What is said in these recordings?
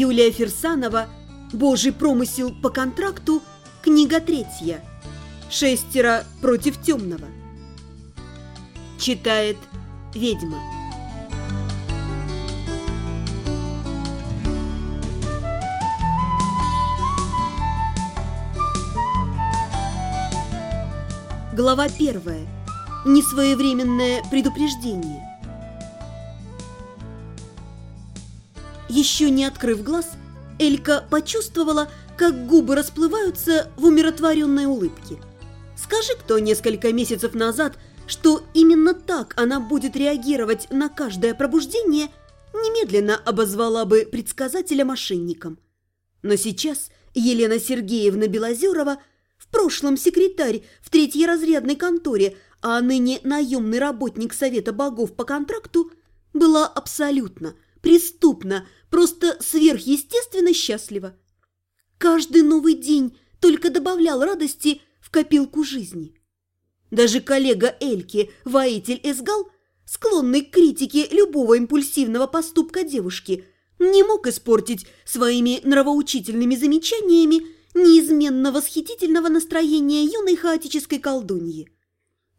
Юлия Ферсанова, «Божий промысел по контракту», книга третья. «Шестеро против темного». Читает ведьма. Глава первая. Несвоевременное предупреждение. Еще не открыв глаз, Элька почувствовала, как губы расплываются в умиротворенной улыбке. Скажи кто несколько месяцев назад, что именно так она будет реагировать на каждое пробуждение, немедленно обозвала бы предсказателя мошенником. Но сейчас Елена Сергеевна Белозерова, в прошлом секретарь в третьей разрядной конторе, а ныне наемный работник Совета богов по контракту, была абсолютно, преступно, просто сверхъестественно счастлива. Каждый новый день только добавлял радости в копилку жизни. Даже коллега Эльки, воитель Эсгал, склонный к критике любого импульсивного поступка девушки, не мог испортить своими нравоучительными замечаниями неизменно восхитительного настроения юной хаотической колдуньи.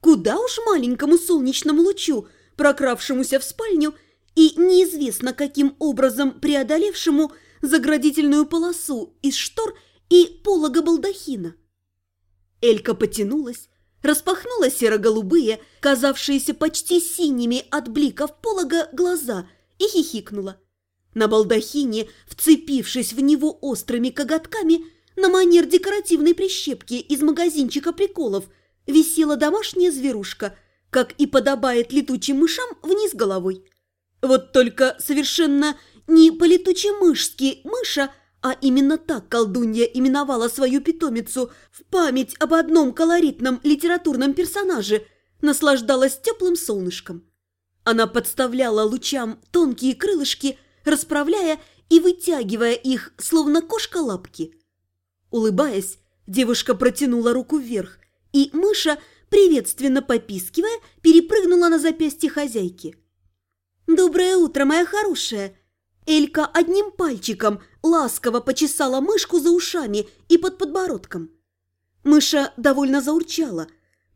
Куда уж маленькому солнечному лучу, прокравшемуся в спальню и неизвестно каким образом преодолевшему заградительную полосу из штор и полога балдахина. Элька потянулась, распахнула серо-голубые, казавшиеся почти синими от бликов полога, глаза и хихикнула. На балдахине, вцепившись в него острыми коготками, на манер декоративной прищепки из магазинчика приколов, висела домашняя зверушка, как и подобает летучим мышам вниз головой. Вот только совершенно не по-летуче-мышски мыша, а именно так колдунья именовала свою питомицу в память об одном колоритном литературном персонаже, наслаждалась теплым солнышком. Она подставляла лучам тонкие крылышки, расправляя и вытягивая их, словно кошка лапки. Улыбаясь, девушка протянула руку вверх, и мыша, приветственно попискивая, перепрыгнула на запястье хозяйки. «Доброе утро, моя хорошая!» Элька одним пальчиком ласково почесала мышку за ушами и под подбородком. Мыша довольно заурчала,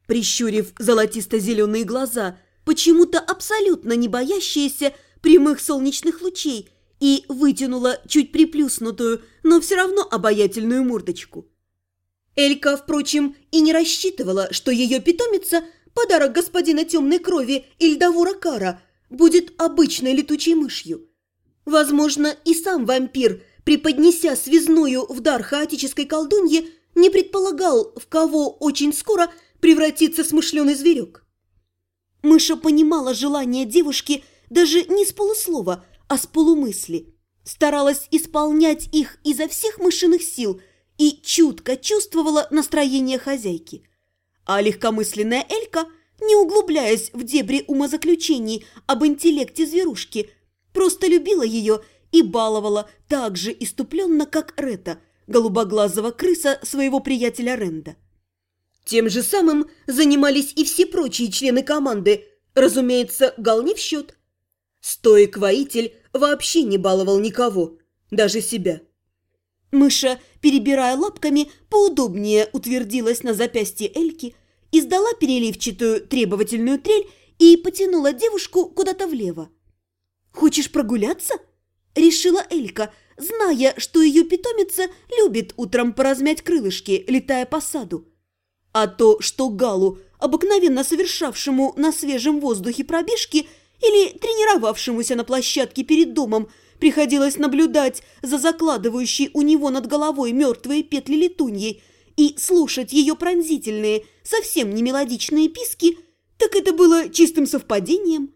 прищурив золотисто-зеленые глаза, почему-то абсолютно не боящиеся прямых солнечных лучей, и вытянула чуть приплюснутую, но все равно обаятельную мордочку. Элька, впрочем, и не рассчитывала, что ее питомица – подарок господина темной крови Ильдавура Кара – будет обычной летучей мышью. Возможно, и сам вампир, преподнеся связную в дар хаотической колдуньи, не предполагал, в кого очень скоро превратится смышленый зверек. Мыша понимала желание девушки даже не с полуслова, а с полумысли. Старалась исполнять их изо всех мышиных сил и чутко чувствовала настроение хозяйки. А легкомысленная Элька – не углубляясь в дебри умозаключений об интеллекте зверушки, просто любила ее и баловала так же иступленно, как Рета, голубоглазого крыса своего приятеля Ренда. Тем же самым занимались и все прочие члены команды, разумеется, Гал не в счет. Стоик-воитель вообще не баловал никого, даже себя. Мыша, перебирая лапками, поудобнее утвердилась на запястье Эльки, издала переливчатую требовательную трель и потянула девушку куда-то влево. «Хочешь прогуляться?» – решила Элька, зная, что ее питомица любит утром поразмять крылышки, летая по саду. А то, что Галу, обыкновенно совершавшему на свежем воздухе пробежки или тренировавшемуся на площадке перед домом, приходилось наблюдать за закладывающей у него над головой мертвые петли летуньей – и слушать ее пронзительные, совсем не мелодичные писки, так это было чистым совпадением.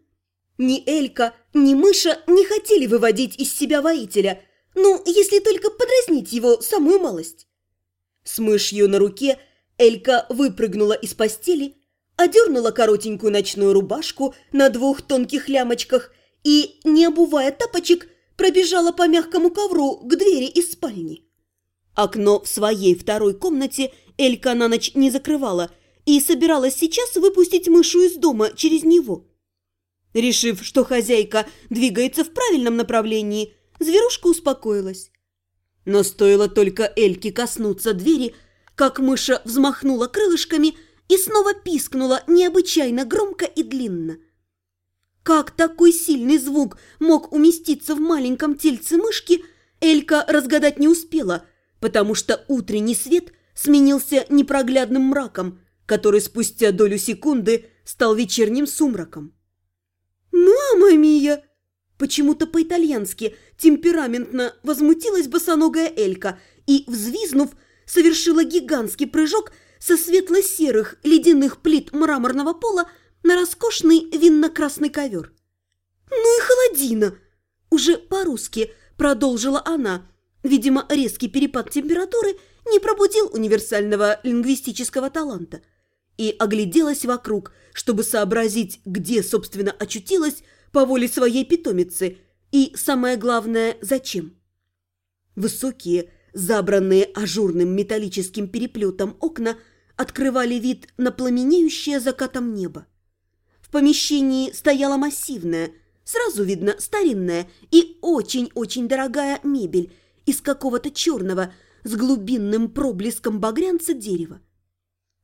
Ни Элька, ни Мыша не хотели выводить из себя воителя, ну, если только подразнить его самую малость. С мышью на руке Элька выпрыгнула из постели, одернула коротенькую ночную рубашку на двух тонких лямочках и, не обувая тапочек, пробежала по мягкому ковру к двери из спальни. Окно в своей второй комнате Элька на ночь не закрывала и собиралась сейчас выпустить мышу из дома через него. Решив, что хозяйка двигается в правильном направлении, Зверушка успокоилась. Но стоило только Эльке коснуться двери, как мыша взмахнула крылышками и снова пискнула необычайно громко и длинно. Как такой сильный звук мог уместиться в маленьком тельце мышки, Элька разгадать не успела, потому что утренний свет сменился непроглядным мраком, который спустя долю секунды стал вечерним сумраком. «Мама мия!» Почему-то по-итальянски темпераментно возмутилась босоногая Элька и, взвизнув, совершила гигантский прыжок со светло-серых ледяных плит мраморного пола на роскошный винно-красный ковер. «Ну и холодина!» Уже по-русски продолжила она. Видимо, резкий перепад температуры не пробудил универсального лингвистического таланта. И огляделась вокруг, чтобы сообразить, где, собственно, очутилась по воле своей питомицы и, самое главное, зачем. Высокие, забранные ажурным металлическим переплетом окна открывали вид на пламенеющее закатом небо. В помещении стояла массивная, сразу видно старинная и очень-очень дорогая мебель из какого-то черного с глубинным проблеском багрянца дерева.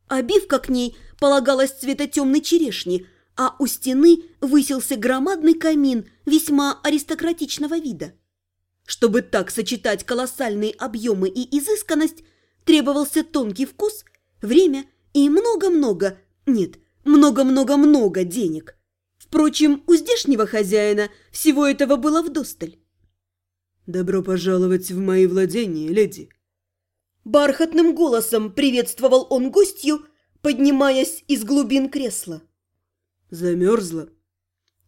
Обивка к ней полагалась цвета темной черешни – а у стены высился громадный камин весьма аристократичного вида. Чтобы так сочетать колоссальные объемы и изысканность, требовался тонкий вкус, время и много-много, нет, много-много-много денег. Впрочем, у здешнего хозяина всего этого было вдосталь. «Добро пожаловать в мои владения, леди!» Бархатным голосом приветствовал он гостью, поднимаясь из глубин кресла. Замерзла.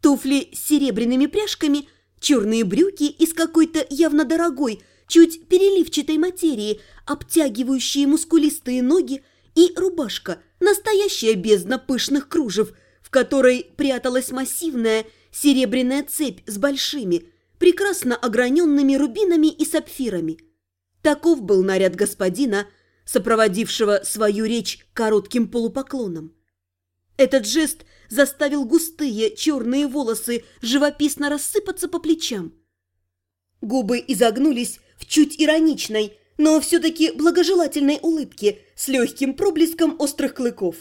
Туфли с серебряными пряжками, черные брюки из какой-то явно дорогой, чуть переливчатой материи, обтягивающие мускулистые ноги и рубашка, настоящая бездна пышных кружев, в которой пряталась массивная серебряная цепь с большими, прекрасно ограненными рубинами и сапфирами. Таков был наряд господина, сопроводившего свою речь коротким полупоклоном. Этот жест заставил густые черные волосы живописно рассыпаться по плечам. Губы изогнулись в чуть ироничной, но все-таки благожелательной улыбке с легким проблеском острых клыков.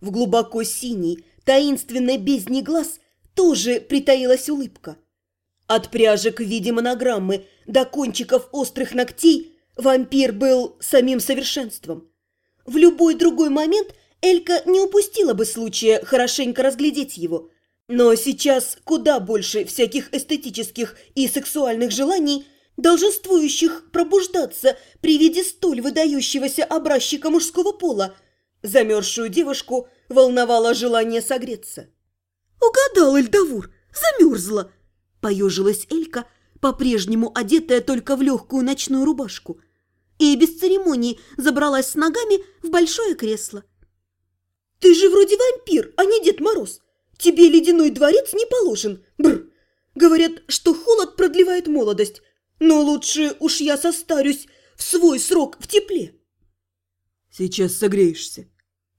В глубоко синий, таинственной бездне глаз тоже притаилась улыбка. От пряжек в виде монограммы до кончиков острых ногтей вампир был самим совершенством. В любой другой момент Элька не упустила бы случая хорошенько разглядеть его. Но сейчас куда больше всяких эстетических и сексуальных желаний, долженствующих пробуждаться при виде столь выдающегося образчика мужского пола. Замерзшую девушку волновало желание согреться. «Угадал, Эльдавур, замерзла!» Поежилась Элька, по-прежнему одетая только в легкую ночную рубашку, и без церемоний забралась с ногами в большое кресло. «Ты же вроде вампир, а не Дед Мороз. Тебе ледяной дворец не положен. Бр. Говорят, что холод продлевает молодость. Но лучше уж я состарюсь в свой срок в тепле». «Сейчас согреешься».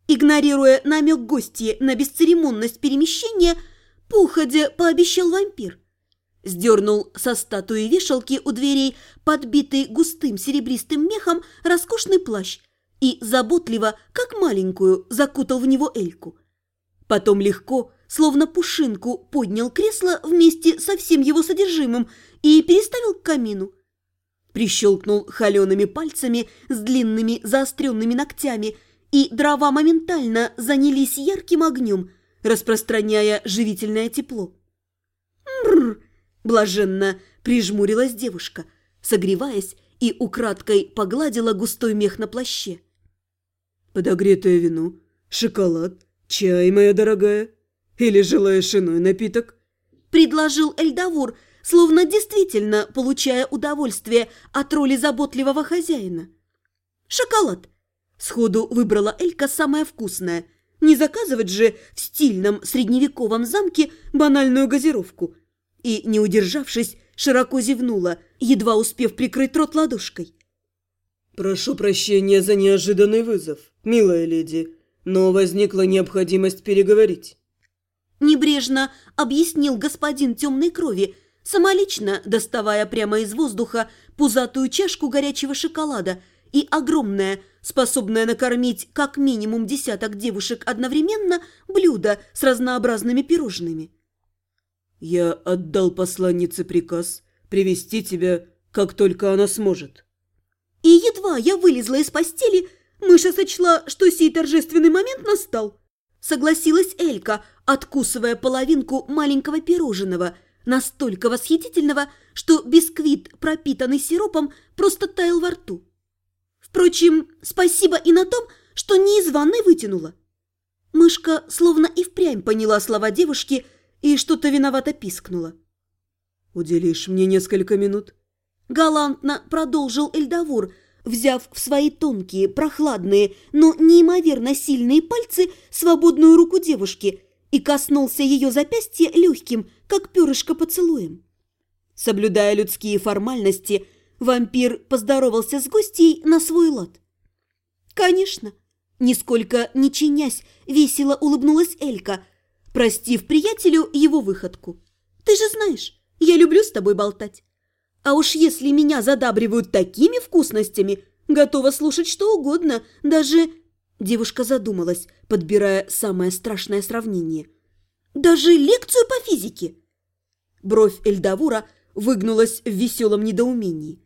Игнорируя намек гостья на бесцеремонность перемещения, походя пообещал вампир. Сдернул со статуи вешалки у дверей подбитый густым серебристым мехом роскошный плащ – и заботливо, как маленькую, закутал в него Эльку. Потом легко, словно пушинку, поднял кресло вместе со всем его содержимым и переставил к камину. Прищелкнул холеными пальцами с длинными заостренными ногтями, и дрова моментально занялись ярким огнем, распространяя живительное тепло. «Бррр!» – блаженно прижмурилась девушка, согреваясь и украдкой погладила густой мех на плаще подогретое вино, шоколад, чай, моя дорогая? Или желаешь иной напиток?» Предложил Эльдавур, словно действительно получая удовольствие от роли заботливого хозяина. «Шоколад!» Сходу выбрала Элька самое вкусное. Не заказывать же в стильном средневековом замке банальную газировку. И, не удержавшись, широко зевнула, едва успев прикрыть рот ладошкой. «Прошу прощения за неожиданный вызов, милая леди, но возникла необходимость переговорить». Небрежно объяснил господин темной крови, самолично доставая прямо из воздуха пузатую чашку горячего шоколада и огромное, способное накормить как минимум десяток девушек одновременно, блюдо с разнообразными пирожными. «Я отдал посланнице приказ привести тебя, как только она сможет». И едва я вылезла из постели, мыша сочла, что сей торжественный момент настал. Согласилась Элька, откусывая половинку маленького пирожного, настолько восхитительного, что бисквит, пропитанный сиропом, просто таял во рту. Впрочем, спасибо и на том, что не из ванной вытянула. Мышка словно и впрямь поняла слова девушки и что-то виновато пискнула. «Уделишь мне несколько минут?» Галантно продолжил Эльдавур, взяв в свои тонкие, прохладные, но неимоверно сильные пальцы свободную руку девушки и коснулся ее запястья легким, как перышко поцелуем. Соблюдая людские формальности, вампир поздоровался с гостьей на свой лад. «Конечно!» Нисколько не чинясь, весело улыбнулась Элька, простив приятелю его выходку. «Ты же знаешь, я люблю с тобой болтать. А уж если меня задабривают такими вкусностями, готова слушать что угодно, даже...» Девушка задумалась, подбирая самое страшное сравнение. «Даже лекцию по физике!» Бровь Эльдавура выгнулась в веселом недоумении.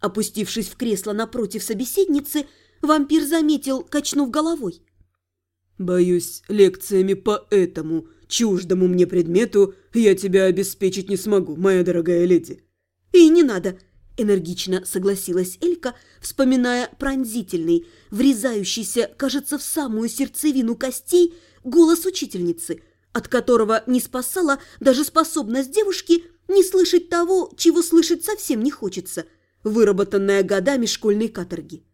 Опустившись в кресло напротив собеседницы, вампир заметил, качнув головой. «Боюсь, лекциями по этому чуждому мне предмету я тебя обеспечить не смогу, моя дорогая леди». «И не надо!» – энергично согласилась Элька, вспоминая пронзительный, врезающийся, кажется, в самую сердцевину костей, голос учительницы, от которого не спасала даже способность девушки не слышать того, чего слышать совсем не хочется, выработанная годами школьной каторги.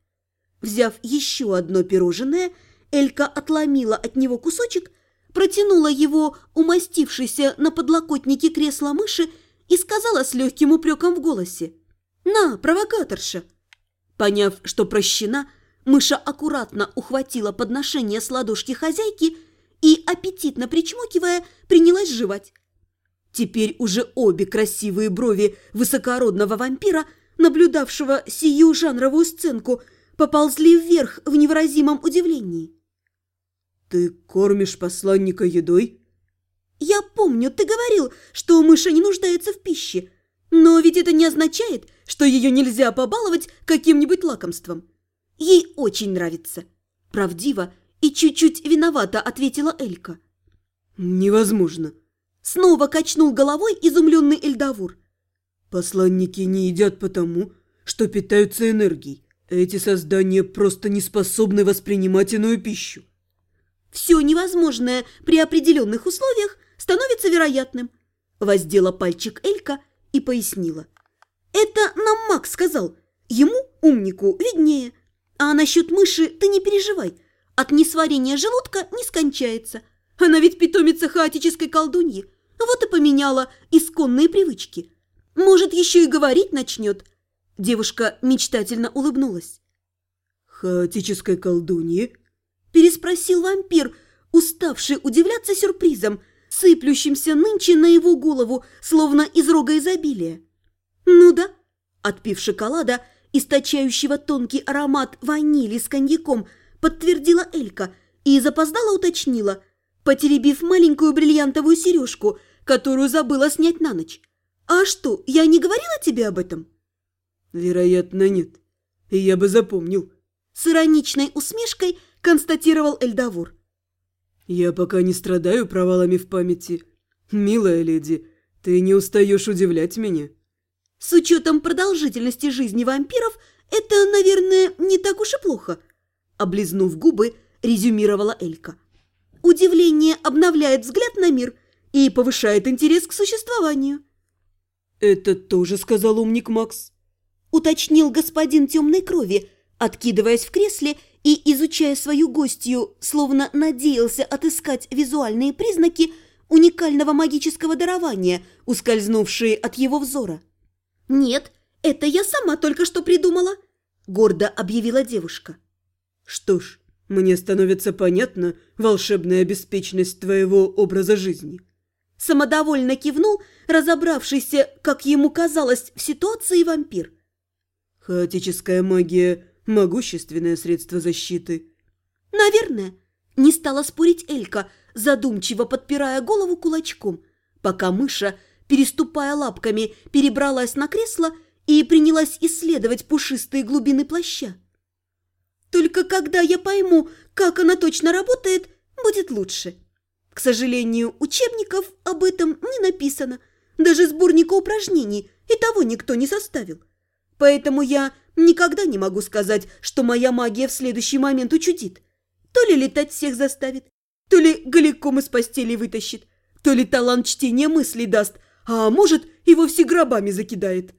Взяв еще одно пирожное, Элька отломила от него кусочек, протянула его, умастившийся на подлокотнике кресла мыши, и сказала с легким упреком в голосе. «На, провокаторша!» Поняв, что прощена, мыша аккуратно ухватила подношение с ладошки хозяйки и, аппетитно причмокивая, принялась жевать. Теперь уже обе красивые брови высокородного вампира, наблюдавшего сию жанровую сценку, поползли вверх в невыразимом удивлении. «Ты кормишь посланника едой?» «Я помню, ты говорил, что мыша не нуждается в пище. Но ведь это не означает, что ее нельзя побаловать каким-нибудь лакомством. Ей очень нравится». Правдиво и чуть-чуть виновата ответила Элька. «Невозможно». Снова качнул головой изумленный Эльдавур. «Посланники не едят потому, что питаются энергией. Эти создания просто не способны воспринимать иную пищу. Все невозможное при определенных условиях становится вероятным. Воздела пальчик Элька и пояснила. Это нам Макс сказал. Ему, умнику, виднее. А насчет мыши ты не переживай. От несварения желудка не скончается. Она ведь питомица хаотической колдуньи. Вот и поменяла исконные привычки. Может, еще и говорить начнет. Девушка мечтательно улыбнулась. «Хаотической колдуньи?» Переспросил вампир, уставший удивляться сюрпризом – сыплющимся нынче на его голову, словно из рога изобилия. «Ну да», отпив шоколада, источающего тонкий аромат ванили с коньяком, подтвердила Элька и запоздала уточнила, потеребив маленькую бриллиантовую сережку, которую забыла снять на ночь. «А что, я не говорила тебе об этом?» «Вероятно, нет. Я бы запомнил». С ироничной усмешкой констатировал Эльдавур. «Я пока не страдаю провалами в памяти. Милая леди, ты не устаешь удивлять меня». «С учетом продолжительности жизни вампиров, это, наверное, не так уж и плохо», облизнув губы, резюмировала Элька. «Удивление обновляет взгляд на мир и повышает интерес к существованию». «Это тоже сказал умник Макс», уточнил господин темной крови, откидываясь в кресле и, изучая свою гостью, словно надеялся отыскать визуальные признаки уникального магического дарования, ускользнувшие от его взора. «Нет, это я сама только что придумала», – гордо объявила девушка. «Что ж, мне становится понятна волшебная беспечность твоего образа жизни. Самодовольно кивнул, разобравшийся, как ему казалось, в ситуации вампир. Хаотическая магия – могущественное средство защиты. Наверное, не стала спорить Элька, задумчиво подпирая голову кулачком, пока мыша, переступая лапками, перебралась на кресло и принялась исследовать пушистые глубины плаща. Только когда я пойму, как она точно работает, будет лучше. К сожалению, учебников об этом не написано. Даже сборника упражнений и того никто не составил. Поэтому я никогда не могу сказать, что моя магия в следующий момент учудит. То ли летать всех заставит, то ли голиком из постели вытащит, то ли талант чтения мыслей даст, а может и вовсе гробами закидает.